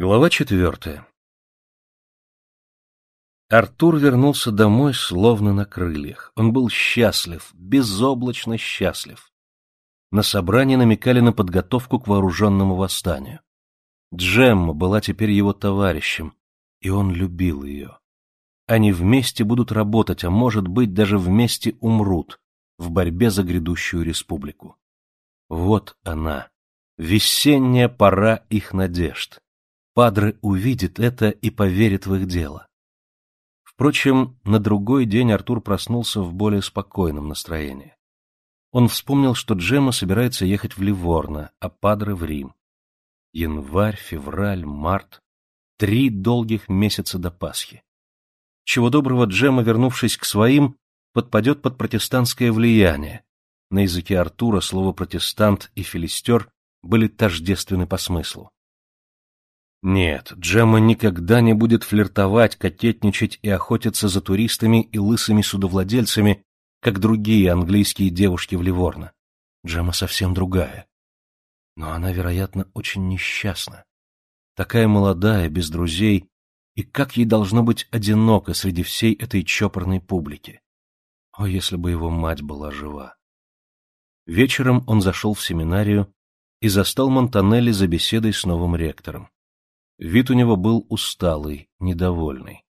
Глава четвертая Артур вернулся домой словно на крыльях. Он был счастлив, безоблачно счастлив. На собрании намекали на подготовку к вооруженному восстанию. Джемма была теперь его товарищем, и он любил ее. Они вместе будут работать, а может быть, даже вместе умрут в борьбе за грядущую республику. Вот она, весенняя пора их надежд. Падре увидит это и поверит в их дело. Впрочем, на другой день Артур проснулся в более спокойном настроении. Он вспомнил, что Джема собирается ехать в Ливорно, а Падре в Рим. Январь, февраль, март — три долгих месяца до Пасхи. Чего доброго Джема, вернувшись к своим, подпадет под протестантское влияние. На языке Артура слово «протестант» и «филистер» были тождественны по смыслу. Нет, Джемма никогда не будет флиртовать, кокетничать и охотиться за туристами и лысыми судовладельцами, как другие английские девушки в Ливорно. Джемма совсем другая. Но она, вероятно, очень несчастна. Такая молодая, без друзей, и как ей должно быть одиноко среди всей этой чопорной публики. О, если бы его мать была жива! Вечером он зашел в семинарию и застал Монтанелли за беседой с новым ректором. Вид у него был усталый, недовольный.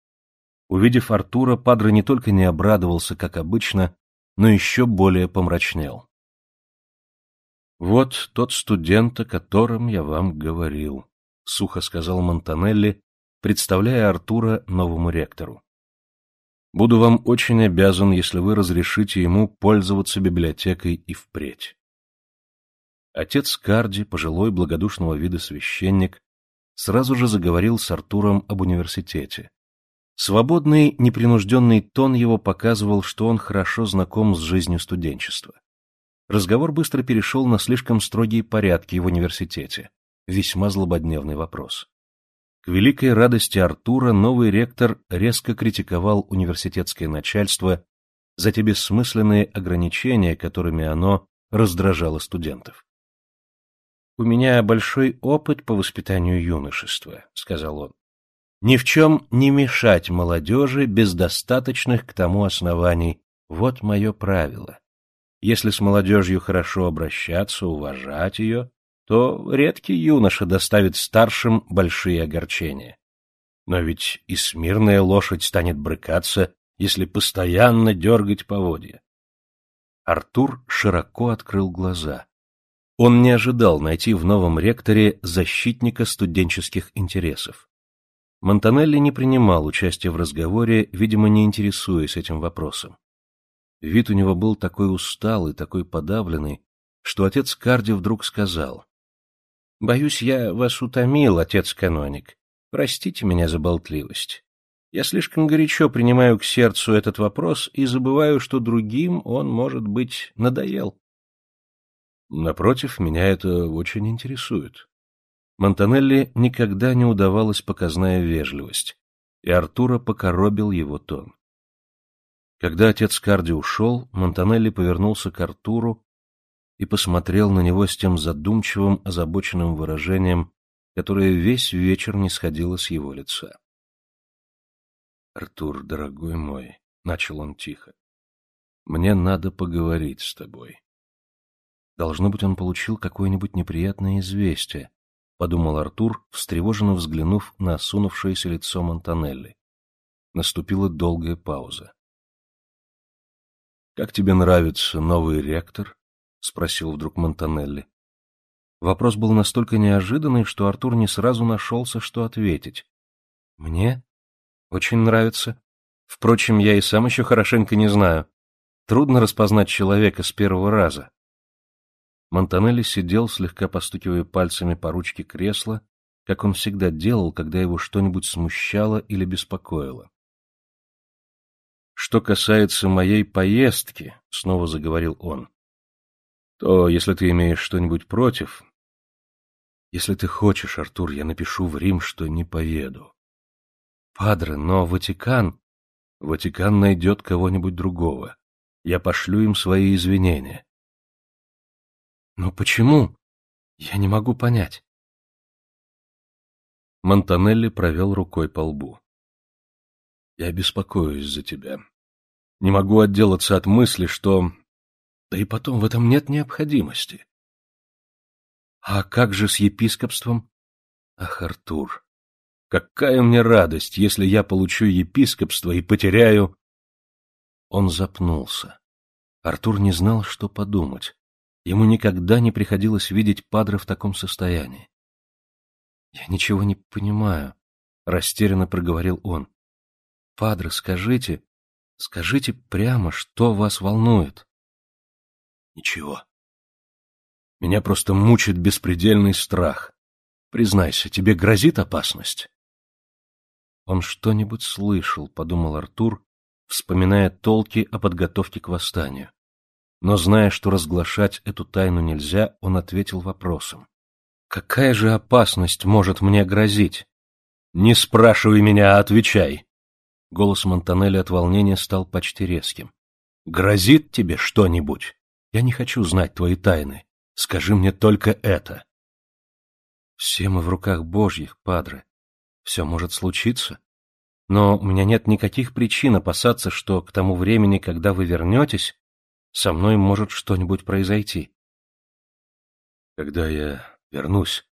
Увидев Артура, Падре не только не обрадовался, как обычно, но еще более помрачнел. «Вот тот студент, о котором я вам говорил», — сухо сказал Монтанелли, представляя Артура новому ректору. «Буду вам очень обязан, если вы разрешите ему пользоваться библиотекой и впредь». Отец Карди, пожилой благодушного вида священник, сразу же заговорил с Артуром об университете. Свободный, непринужденный тон его показывал, что он хорошо знаком с жизнью студенчества. Разговор быстро перешел на слишком строгие порядки в университете. Весьма злободневный вопрос. К великой радости Артура новый ректор резко критиковал университетское начальство за те бессмысленные ограничения, которыми оно раздражало студентов. — У меня большой опыт по воспитанию юношества, — сказал он. — Ни в чем не мешать молодежи без достаточных к тому оснований. Вот мое правило. Если с молодежью хорошо обращаться, уважать ее, то редкий юноша доставит старшим большие огорчения. Но ведь и смирная лошадь станет брыкаться, если постоянно дергать поводья. Артур широко открыл глаза. Он не ожидал найти в новом ректоре защитника студенческих интересов. Монтанелли не принимал участия в разговоре, видимо, не интересуясь этим вопросом. Вид у него был такой усталый, такой подавленный, что отец Карди вдруг сказал. — Боюсь, я вас утомил, отец-каноник. Простите меня за болтливость. Я слишком горячо принимаю к сердцу этот вопрос и забываю, что другим он, может быть, надоел. Напротив, меня это очень интересует. Монтанелли никогда не удавалась показная вежливость, и Артура покоробил его тон. Когда отец Карди ушел, Монтанелли повернулся к Артуру и посмотрел на него с тем задумчивым, озабоченным выражением, которое весь вечер не сходило с его лица. — Артур, дорогой мой, — начал он тихо, — мне надо поговорить с тобой. Должно быть, он получил какое-нибудь неприятное известие, — подумал Артур, встревоженно взглянув на осунувшееся лицо Монтанелли. Наступила долгая пауза. — Как тебе нравится новый ректор? — спросил вдруг Монтанелли. Вопрос был настолько неожиданный, что Артур не сразу нашелся, что ответить. — Мне? Очень нравится. Впрочем, я и сам еще хорошенько не знаю. Трудно распознать человека с первого раза. Монтанелли сидел, слегка постукивая пальцами по ручке кресла, как он всегда делал, когда его что-нибудь смущало или беспокоило. «Что касается моей поездки», — снова заговорил он, — «то, если ты имеешь что-нибудь против...» «Если ты хочешь, Артур, я напишу в Рим, что не поеду». «Падре, но Ватикан...» «Ватикан найдет кого-нибудь другого. Я пошлю им свои извинения. Но почему? Я не могу понять. Монтанелли провел рукой по лбу. Я беспокоюсь за тебя. Не могу отделаться от мысли, что... Да и потом в этом нет необходимости. А как же с епископством? Ах, Артур, какая мне радость, если я получу епископство и потеряю... Он запнулся. Артур не знал, что подумать. Ему никогда не приходилось видеть Падре в таком состоянии. «Я ничего не понимаю», — растерянно проговорил он. «Падре, скажите, скажите прямо, что вас волнует?» «Ничего. Меня просто мучает беспредельный страх. Признайся, тебе грозит опасность?» «Он что-нибудь слышал», — подумал Артур, вспоминая толки о подготовке к восстанию. Но, зная, что разглашать эту тайну нельзя, он ответил вопросом. «Какая же опасность может мне грозить?» «Не спрашивай меня, а отвечай!» Голос Монтанелли от волнения стал почти резким. «Грозит тебе что-нибудь? Я не хочу знать твои тайны. Скажи мне только это». «Все мы в руках Божьих, падре. Все может случиться. Но у меня нет никаких причин опасаться, что к тому времени, когда вы вернетесь, со мной может что-нибудь произойти. Когда я вернусь...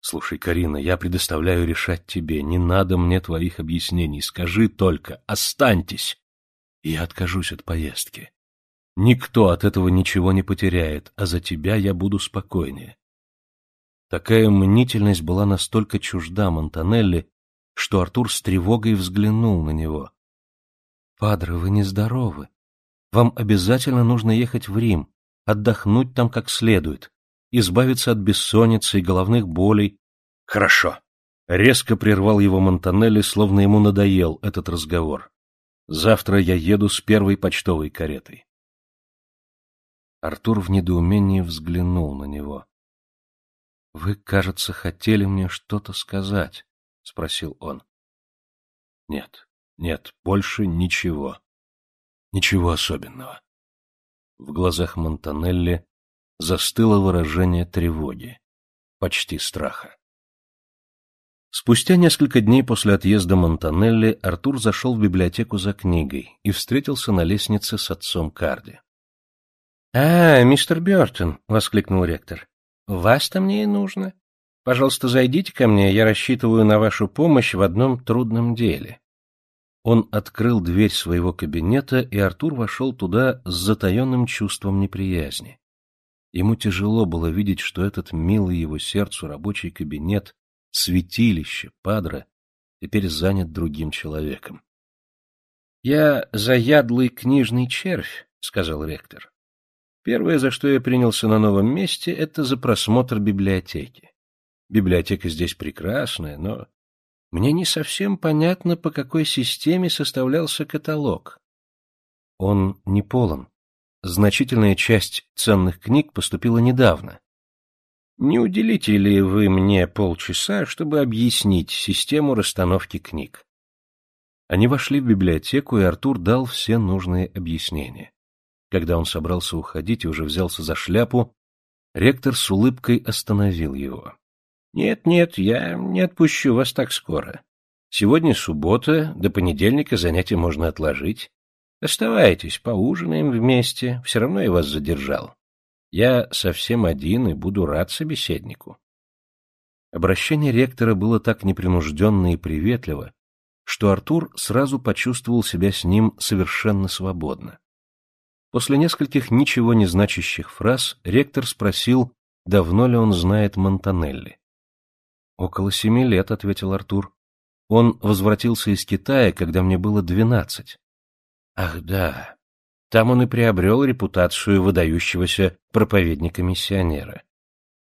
Слушай, Карина, я предоставляю решать тебе. Не надо мне твоих объяснений. Скажи только, останьтесь. И я откажусь от поездки. Никто от этого ничего не потеряет, а за тебя я буду спокойнее. Такая мнительность была настолько чужда Монтанелли, что Артур с тревогой взглянул на него. — Падре, вы нездоровы. Вам обязательно нужно ехать в Рим, отдохнуть там как следует, избавиться от бессонницы и головных болей. — Хорошо. Резко прервал его Монтанелли, словно ему надоел этот разговор. Завтра я еду с первой почтовой каретой. Артур в недоумении взглянул на него. — Вы, кажется, хотели мне что-то сказать. — спросил он. — Нет, нет, больше ничего. Ничего особенного. В глазах Монтанелли застыло выражение тревоги, почти страха. Спустя несколько дней после отъезда Монтанелли Артур зашел в библиотеку за книгой и встретился на лестнице с отцом Карди. — А, мистер Бертон! — воскликнул ректор. — Вас-то мне и нужно. Пожалуйста, зайдите ко мне, я рассчитываю на вашу помощь в одном трудном деле. Он открыл дверь своего кабинета, и Артур вошел туда с затаенным чувством неприязни. Ему тяжело было видеть, что этот милый его сердцу рабочий кабинет, святилище, падра, теперь занят другим человеком. — Я заядлый книжный червь, — сказал ректор. Первое, за что я принялся на новом месте, это за просмотр библиотеки. Библиотека здесь прекрасная, но мне не совсем понятно, по какой системе составлялся каталог. Он не полон. Значительная часть ценных книг поступила недавно. Не уделите ли вы мне полчаса, чтобы объяснить систему расстановки книг? Они вошли в библиотеку, и Артур дал все нужные объяснения. Когда он собрался уходить и уже взялся за шляпу, ректор с улыбкой остановил его. Нет, нет, я не отпущу вас так скоро. Сегодня суббота, до понедельника занятия можно отложить. Оставайтесь, поужинаем вместе, все равно я вас задержал. Я совсем один и буду рад собеседнику. Обращение ректора было так непринужденно и приветливо, что Артур сразу почувствовал себя с ним совершенно свободно. После нескольких ничего не значащих фраз ректор спросил, давно ли он знает Монтанелли. «Около семи лет», — ответил Артур. «Он возвратился из Китая, когда мне было двенадцать». «Ах да, там он и приобрел репутацию выдающегося проповедника-миссионера.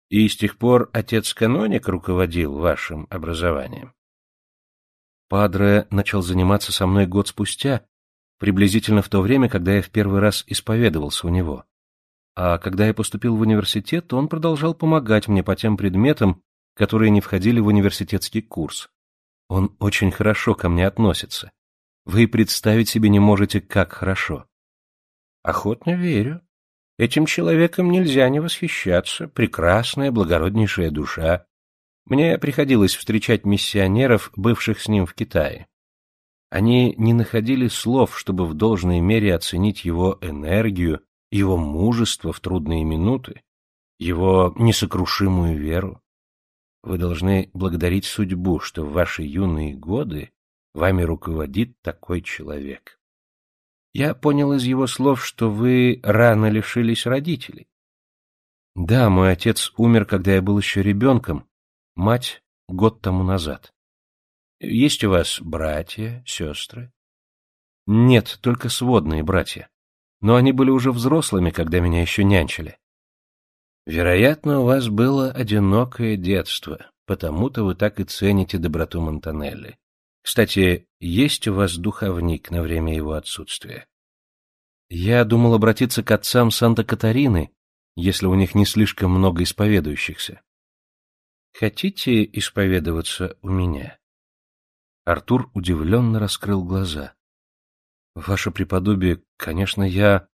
И с тех пор отец-каноник руководил вашим образованием?» Падре начал заниматься со мной год спустя, приблизительно в то время, когда я в первый раз исповедовался у него. А когда я поступил в университет, он продолжал помогать мне по тем предметам, которые не входили в университетский курс. Он очень хорошо ко мне относится. Вы представить себе не можете, как хорошо. Охотно верю. Этим человеком нельзя не восхищаться. Прекрасная, благороднейшая душа. Мне приходилось встречать миссионеров, бывших с ним в Китае. Они не находили слов, чтобы в должной мере оценить его энергию, его мужество в трудные минуты, его несокрушимую веру. Вы должны благодарить судьбу, что в ваши юные годы вами руководит такой человек. Я понял из его слов, что вы рано лишились родителей. Да, мой отец умер, когда я был еще ребенком, мать — год тому назад. Есть у вас братья, сестры? Нет, только сводные братья. Но они были уже взрослыми, когда меня еще нянчили. Вероятно, у вас было одинокое детство, потому-то вы так и цените доброту Монтанелли. Кстати, есть у вас духовник на время его отсутствия? Я думал обратиться к отцам Санта-Катарины, если у них не слишком много исповедующихся. Хотите исповедоваться у меня? Артур удивленно раскрыл глаза. Ваше преподобие, конечно, я...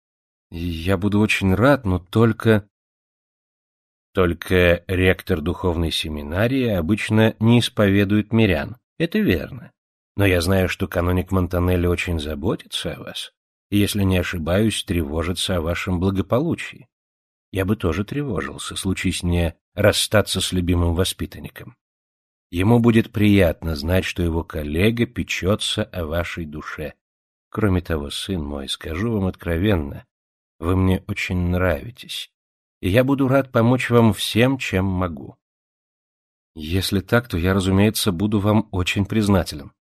Я буду очень рад, но только... Только ректор духовной семинарии обычно не исповедует мирян. Это верно. Но я знаю, что каноник Монтанелли очень заботится о вас, и, если не ошибаюсь, тревожится о вашем благополучии. Я бы тоже тревожился, случись мне расстаться с любимым воспитанником. Ему будет приятно знать, что его коллега печется о вашей душе. Кроме того, сын мой, скажу вам откровенно, вы мне очень нравитесь, и я буду рад помочь вам всем, чем могу. Если так, то я, разумеется, буду вам очень признателен.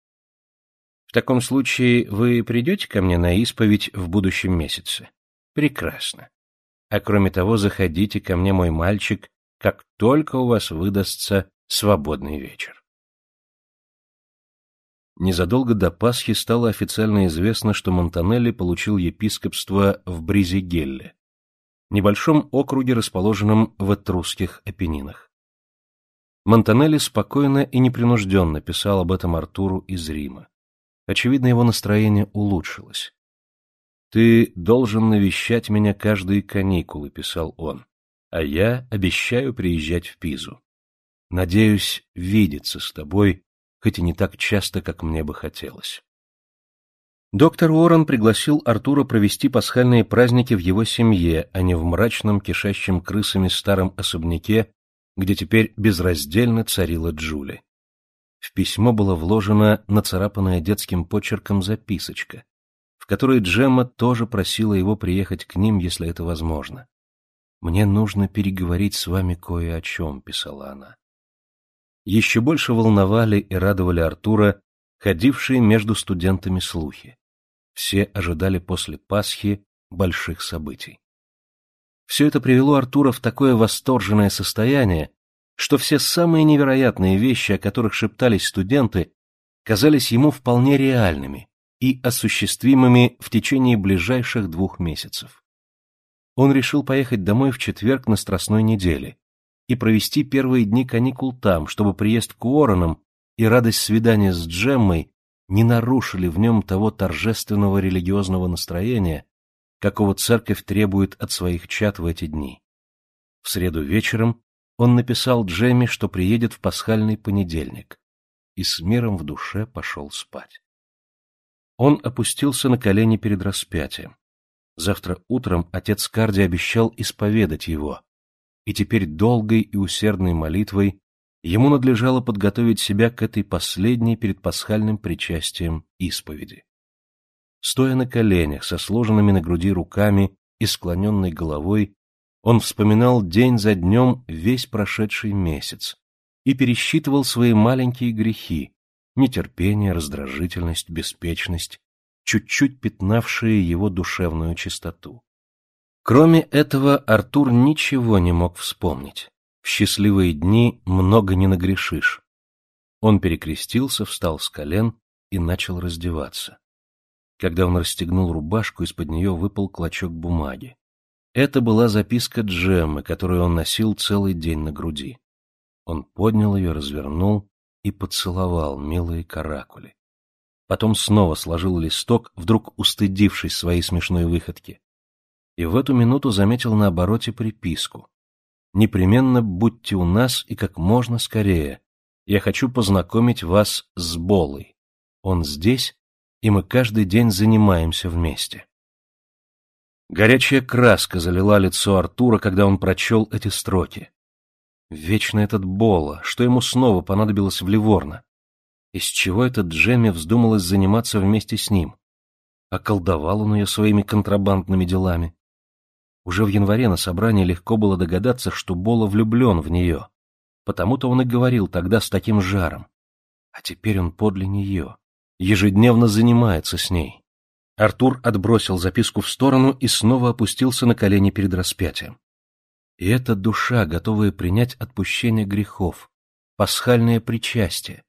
В таком случае вы придете ко мне на исповедь в будущем месяце? Прекрасно. А кроме того, заходите ко мне, мой мальчик, как только у вас выдастся свободный вечер. Незадолго до Пасхи стало официально известно, что Монтанелли получил епископство в Бризигелле, небольшом округе, расположенном в Этрусских Апеннинах. Монтанелли спокойно и непринужденно писал об этом Артуру из Рима. Очевидно, его настроение улучшилось. «Ты должен навещать меня каждые каникулы», — писал он, — «а я обещаю приезжать в Пизу. Надеюсь видеться с тобой, хоть и не так часто, как мне бы хотелось». Доктор Уоррен пригласил Артура провести пасхальные праздники в его семье, а не в мрачном, кишащем крысами старом особняке, где теперь безраздельно царила Джули. В письмо была вложена нацарапанная детским почерком записочка, в которой Джемма тоже просила его приехать к ним, если это возможно. «Мне нужно переговорить с вами кое о чем», — писала она. Еще больше волновали и радовали Артура ходившие между студентами слухи. Все ожидали после Пасхи больших событий. Все это привело Артура в такое восторженное состояние, что все самые невероятные вещи, о которых шептались студенты, казались ему вполне реальными и осуществимыми в течение ближайших двух месяцев. Он решил поехать домой в четверг на Страстной неделе и провести первые дни каникул там, чтобы приезд к Уорренам и радость свидания с Джеммой не нарушили в нем того торжественного религиозного настроения, какого церковь требует от своих чад в эти дни. В среду вечером он написал Джемми, что приедет в пасхальный понедельник, и с миром в душе пошел спать. Он опустился на колени перед распятием. Завтра утром отец Карди обещал исповедать его, и теперь долгой и усердной молитвой ему надлежало подготовить себя к этой последней перед пасхальным причастием исповеди. Стоя на коленях, со сложенными на груди руками и склоненной головой, он вспоминал день за днем весь прошедший месяц и пересчитывал свои маленькие грехи, нетерпение, раздражительность, беспечность, чуть-чуть пятнавшие его душевную чистоту. Кроме этого, Артур ничего не мог вспомнить. Счастливые дни много не нагрешишь. Он перекрестился, встал с колен и начал раздеваться. Когда он расстегнул рубашку, из-под нее выпал клочок бумаги. Это была записка Джеммы, которую он носил целый день на груди. Он поднял ее, развернул и поцеловал милые каракули. Потом снова сложил листок, вдруг устыдившись своей смешной выходки. И в эту минуту заметил на обороте приписку. Непременно будьте у нас и как можно скорее. Я хочу познакомить вас с Болой. Он здесь, и мы каждый день занимаемся вместе. Горячая краска залила лицо Артура, когда он прочел эти строки. Вечно этот Бола, что ему снова понадобилось в Ливорно? Из чего этот Джемми вздумалось заниматься вместе с ним? Околдовал он ее своими контрабандными делами. Уже в январе на собрании легко было догадаться, что Бола влюблен в нее. Потому-то он и говорил тогда с таким жаром. А теперь он подле нее, ежедневно занимается с ней. Артур отбросил записку в сторону и снова опустился на колени перед распятием. И эта душа, готовая принять отпущение грехов, пасхальное причастие,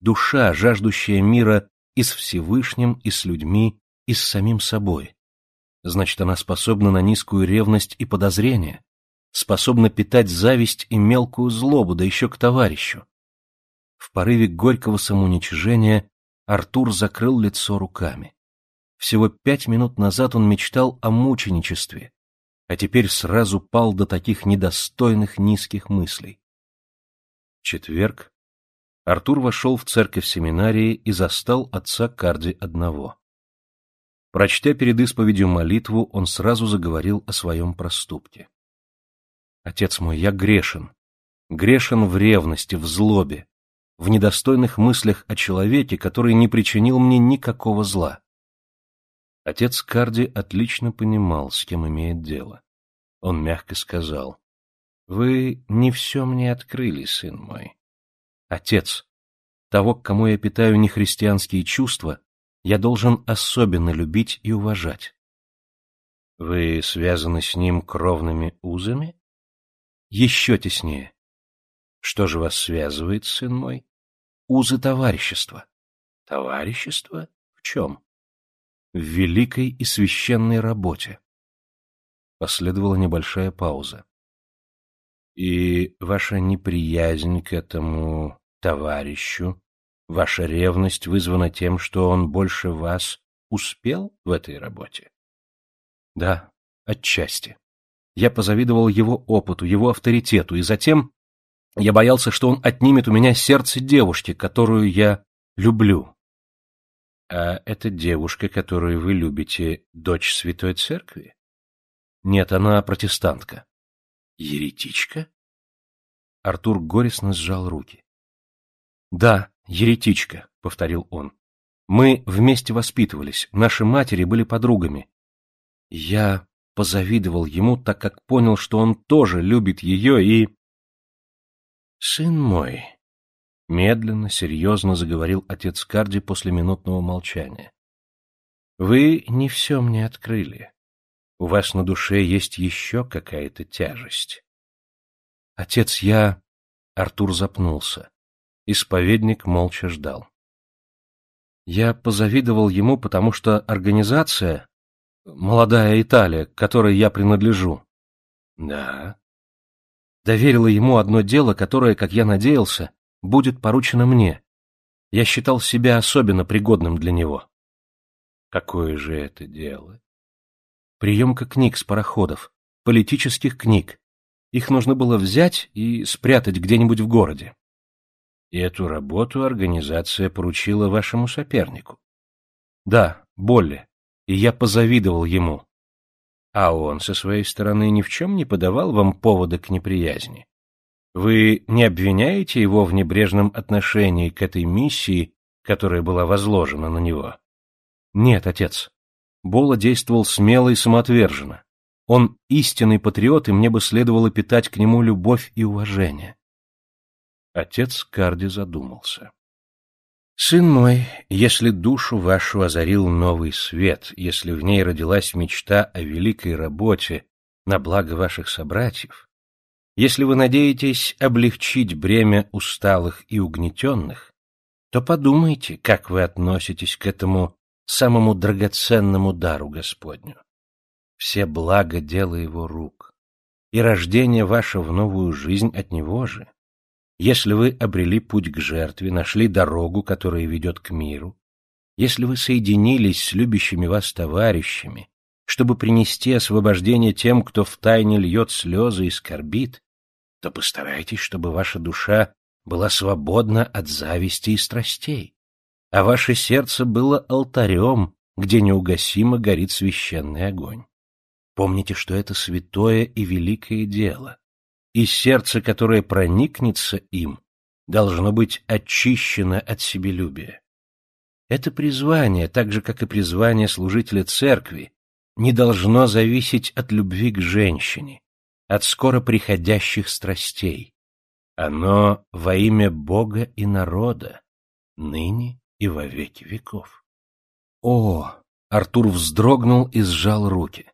душа, жаждущая мира и с Всевышним, и с людьми, и с самим собой. Значит, она способна на низкую ревность и подозрение, способна питать зависть и мелкую злобу, да еще к товарищу. В порыве горького самоуничижения Артур закрыл лицо руками. Всего пять минут назад он мечтал о мученичестве, а теперь сразу пал до таких недостойных низких мыслей. Четверг. Артур вошел в церковь семинарии и застал отца Карди одного. Прочтя перед исповедью молитву, он сразу заговорил о своем проступке. «Отец мой, я грешен. Грешен в ревности, в злобе, в недостойных мыслях о человеке, который не причинил мне никакого зла. Отец Карди отлично понимал, с кем имеет дело. Он мягко сказал, «Вы не все мне открыли, сын мой. Отец, того, к кому я питаю нехристианские чувства, я должен особенно любить и уважать. Вы связаны с ним кровными узами? Еще теснее. Что же вас связывает, сын мой? Узы товарищества. Товарищество? В чем? в великой и священной работе. Последовала небольшая пауза. И ваша неприязнь к этому товарищу, ваша ревность вызвана тем, что он больше вас успел в этой работе? Да, отчасти. Я позавидовал его опыту, его авторитету, и затем я боялся, что он отнимет у меня сердце девушки, которую я люблю. А эта девушка, которую вы любите, дочь Святой Церкви? Нет, она протестантка. Еретичка? Артур горестно сжал руки. Да, еретичка, повторил он. Мы вместе воспитывались, наши матери были подругами. Я позавидовал ему, так как понял, что он тоже любит ее и... Сын мой, Медленно, серьезно заговорил отец Карди после минутного молчания. Вы не все мне открыли. У вас на душе есть еще какая-то тяжесть. Отец, я... Артур запнулся. Исповедник молча ждал. Я позавидовал ему, потому что организация, молодая Италия, к которой я принадлежу, да, доверила ему одно дело, которое, как я надеялся, будет поручено мне. Я считал себя особенно пригодным для него. Какое же это дело? Приемка книг с пароходов, политических книг. Их нужно было взять и спрятать где-нибудь в городе. И эту работу организация поручила вашему сопернику. Да, Болли, и я позавидовал ему. А он со своей стороны ни в чем не подавал вам повода к неприязни. Вы не обвиняете его в небрежном отношении к этой миссии, которая была возложена на него? Нет, отец. Бола действовал смело и самоотверженно. Он истинный патриот, и мне бы следовало питать к нему любовь и уважение. Отец Карди задумался. «Сын мой, если душу вашу озарил новый свет, если в ней родилась мечта о великой работе на благо ваших собратьев, если вы надеетесь облегчить бремя усталых и угнетенных, то подумайте, как вы относитесь к этому самому драгоценному дару Господню. Все блага дела его рук, и рождение ваше в новую жизнь от него же. Если вы обрели путь к жертве, нашли дорогу, которая ведет к миру, если вы соединились с любящими вас товарищами, чтобы принести освобождение тем, кто втайне льет слезы и скорбит, то постарайтесь, чтобы ваша душа была свободна от зависти и страстей, а ваше сердце было алтарем, где неугасимо горит священный огонь. Помните, что это святое и великое дело, и сердце, которое проникнется им, должно быть очищено от себелюбия. Это призвание, так же, как и призвание служителя церкви, не должно зависеть от любви к женщине, от скоро приходящих страстей. Оно во имя Бога и народа, ныне и во веки веков. О! Артур вздрогнул и сжал руки.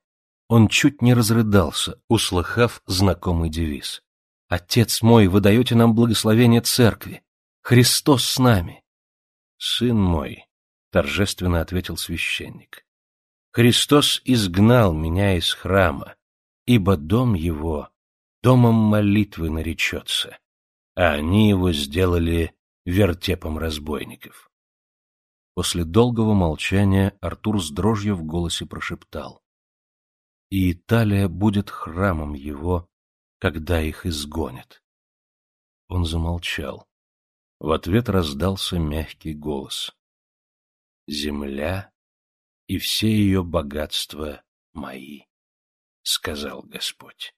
Он чуть не разрыдался, услыхав знакомый девиз. «Отец мой, вы даете нам благословение церкви. Христос с нами!» «Сын мой», — торжественно ответил священник, — «Христос изгнал меня из храма, ибо дом его домом молитвы наречется, а они его сделали вертепом разбойников». После долгого молчания Артур с дрожью в голосе прошептал и Италия будет храмом его, когда их изгонят. Он замолчал. В ответ раздался мягкий голос. «Земля и все ее богатства мои», — сказал Господь.